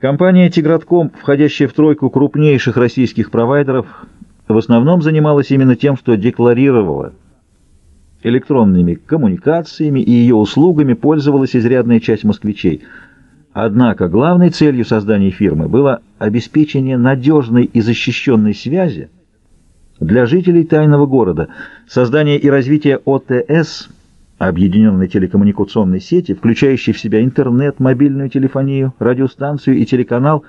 Компания «Тигратком», входящая в тройку крупнейших российских провайдеров, в основном занималась именно тем, что декларировала. Электронными коммуникациями и ее услугами пользовалась изрядная часть москвичей. Однако главной целью создания фирмы было обеспечение надежной и защищенной связи для жителей тайного города, создание и развитие ОТС – объединенной телекоммуникационной сети, включающей в себя интернет, мобильную телефонию, радиостанцию и телеканал,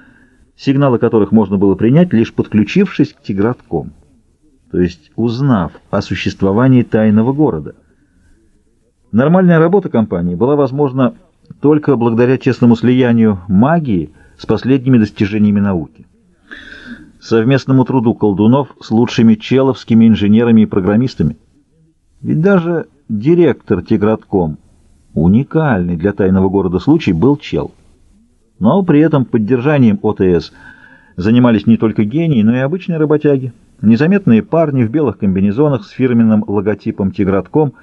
сигналы которых можно было принять, лишь подключившись к Тигратком, то есть узнав о существовании тайного города. Нормальная работа компании была возможна только благодаря честному слиянию магии с последними достижениями науки. Совместному труду колдунов с лучшими человскими инженерами и программистами. Ведь даже директор Тигратком. Уникальный для тайного города случай был чел. Но при этом поддержанием ОТС занимались не только гении, но и обычные работяги. Незаметные парни в белых комбинезонах с фирменным логотипом Тигратком,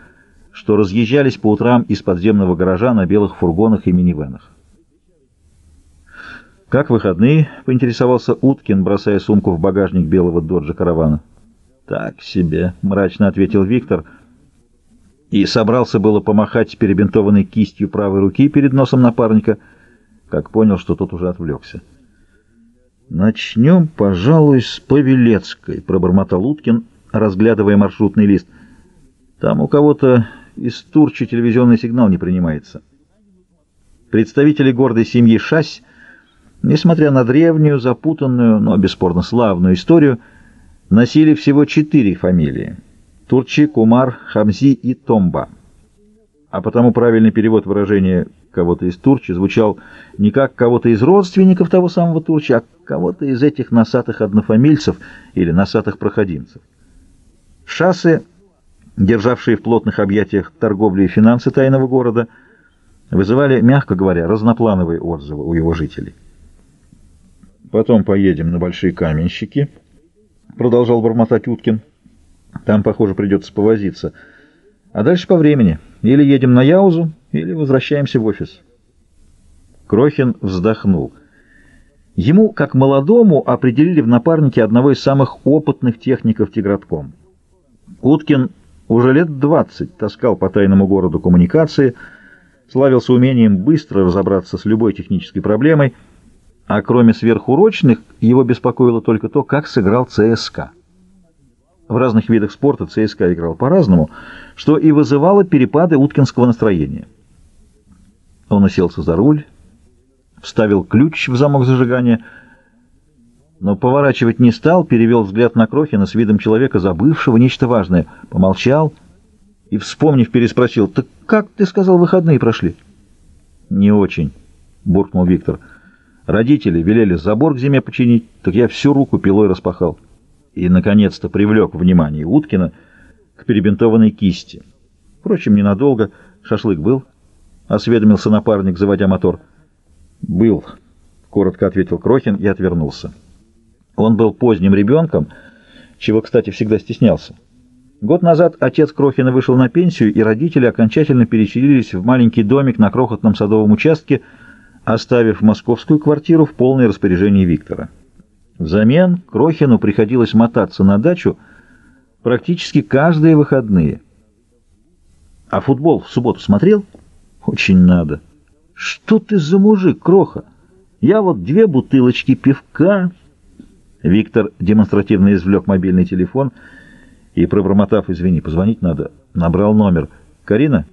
что разъезжались по утрам из подземного гаража на белых фургонах и минивенах. «Как выходные?» — поинтересовался Уткин, бросая сумку в багажник белого доджа каравана. «Так себе», — мрачно ответил Виктор, — и собрался было помахать перебинтованной кистью правой руки перед носом напарника, как понял, что тот уже отвлекся. «Начнем, пожалуй, с Павелецкой», — пробормотал Уткин, разглядывая маршрутный лист. «Там у кого-то из Турчи телевизионный сигнал не принимается». Представители гордой семьи Шась, несмотря на древнюю, запутанную, но бесспорно славную историю, носили всего четыре фамилии. Турчи, Кумар, Хамзи и Томба. А потому правильный перевод выражения кого-то из Турчи звучал не как кого-то из родственников того самого Турчи, а кого-то из этих носатых однофамильцев или носатых проходимцев. Шассы, державшие в плотных объятиях торговли и финансы тайного города, вызывали, мягко говоря, разноплановые отзывы у его жителей. «Потом поедем на Большие Каменщики», — продолжал бормотать Уткин. Там, похоже, придется повозиться. А дальше по времени. Или едем на Яузу, или возвращаемся в офис. Крохин вздохнул. Ему, как молодому, определили в напарнике одного из самых опытных техников Тигратком. Уткин уже лет двадцать таскал по тайному городу коммуникации, славился умением быстро разобраться с любой технической проблемой, а кроме сверхурочных его беспокоило только то, как сыграл ЦСКА. В разных видах спорта ЦСКА играл по-разному, что и вызывало перепады уткинского настроения. Он уселся за руль, вставил ключ в замок зажигания, но поворачивать не стал, перевел взгляд на Крохина с видом человека, забывшего нечто важное, помолчал и, вспомнив, переспросил, «Так как, ты сказал, выходные прошли?» «Не очень», — буркнул Виктор. «Родители велели забор к зиме починить, так я всю руку пилой распахал» и, наконец-то, привлек внимание Уткина к перебинтованной кисти. Впрочем, ненадолго. Шашлык был? — осведомился напарник, заводя мотор. — Был, — коротко ответил Крохин и отвернулся. Он был поздним ребенком, чего, кстати, всегда стеснялся. Год назад отец Крохина вышел на пенсию, и родители окончательно переселились в маленький домик на крохотном садовом участке, оставив московскую квартиру в полное распоряжение Виктора. Взамен Крохину приходилось мотаться на дачу практически каждые выходные. А футбол в субботу смотрел? Очень надо. Что ты за мужик, Кроха? Я вот две бутылочки пивка... Виктор демонстративно извлек мобильный телефон и, пробормотав, извини, позвонить надо, набрал номер. «Карина?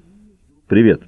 Привет.